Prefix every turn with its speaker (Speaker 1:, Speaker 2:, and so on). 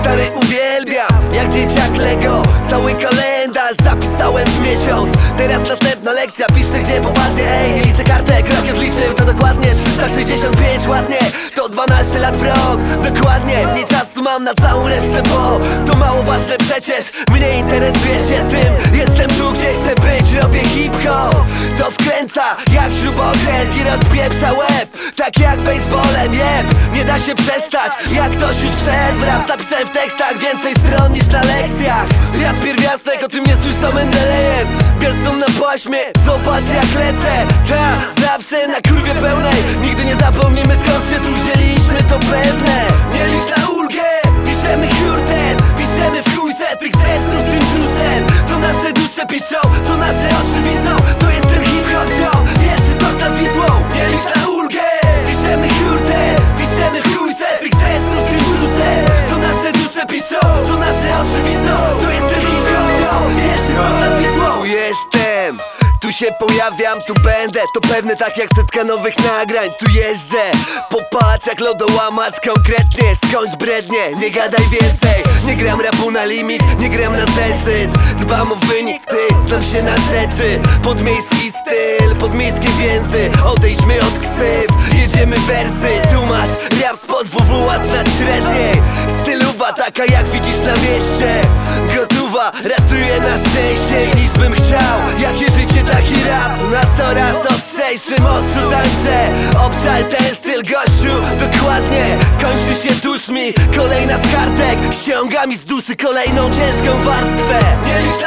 Speaker 1: Stary uwielbia, jak dzieciak Lego. Cały kalendarz zapisałem w miesiąc. Teraz następna lekcja, piszę gdzie popadnie. Ej, liczę kartę, krokie zliczył to dokładnie 365 ładnie, to 12 lat w rok Dokładnie, nie czasu mam na całą resztę, bo To mało ważne przecież, mnie interesuje się tym Jestem tu, gdzie chcę być jak śrubokręt i rozpieprza łeb Tak jak baseballem, jeb. Nie da się przestać, jak ktoś już wszedł Rap zapisałem w tekstach, więcej stron niż na lekcjach. Rap pierwiastek, o tym nie słyszał Mendelejew Gerson na paśmie, zobacz jak lecę. Ta, zawsze na kurwie pełnej Nigdy nie zapomnimy skąd się pojawiam, tu będę. To pewne tak jak setka nowych nagrań. Tu jeżdżę, popatrz jak lodołamacz Konkretnie, skończ brednie. Nie gadaj więcej, nie gram rapu na limit Nie gram na zeszyt, dbam o wynik Ty, znam się na rzeczy. Podmiejski styl, podmiejskie więzy. Odejdźmy od ksyw, jedziemy wersy. Tu masz rap spod WWA z średniej. Stylowa taka jak widzisz na mieście Gotowa, ratuje na szczęście niż bym chciał. Jakie życie, taki rap Na coraz ostrzejszym ostrzu tańczę Obczaj ten styl gościu, dokładnie. Kończy się tuż mi kolejna z kartek. Ściąga mi z duszy kolejną ciężką warstwę. Nie licz